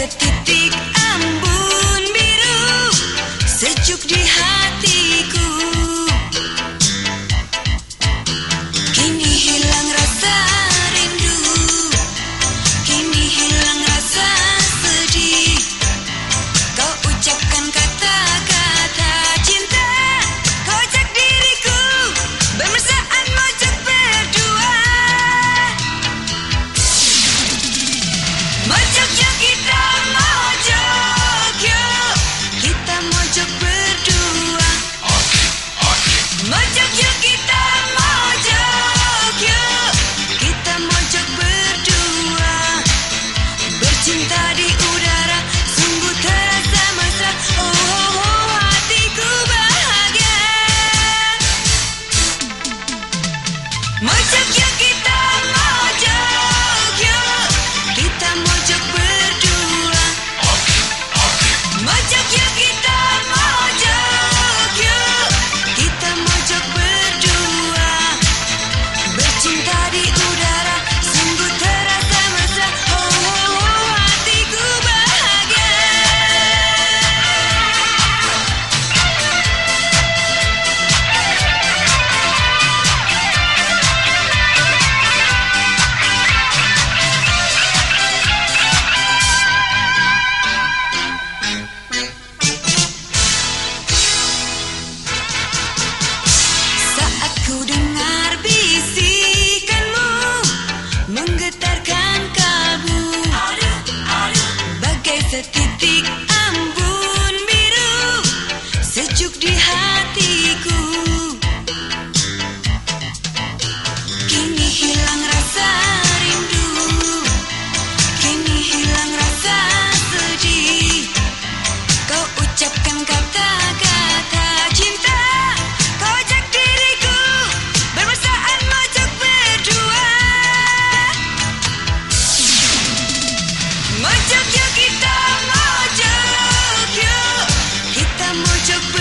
that you dig 無茶 di hatiku. Kini hilang rasa rindu. Kini hilang rasa sedih. Kau ucapkan kata-kata cinta. Kau ajak diriku Bermesraan mojok berdua. Mojok yuk kita mojok yuk. Kita mojok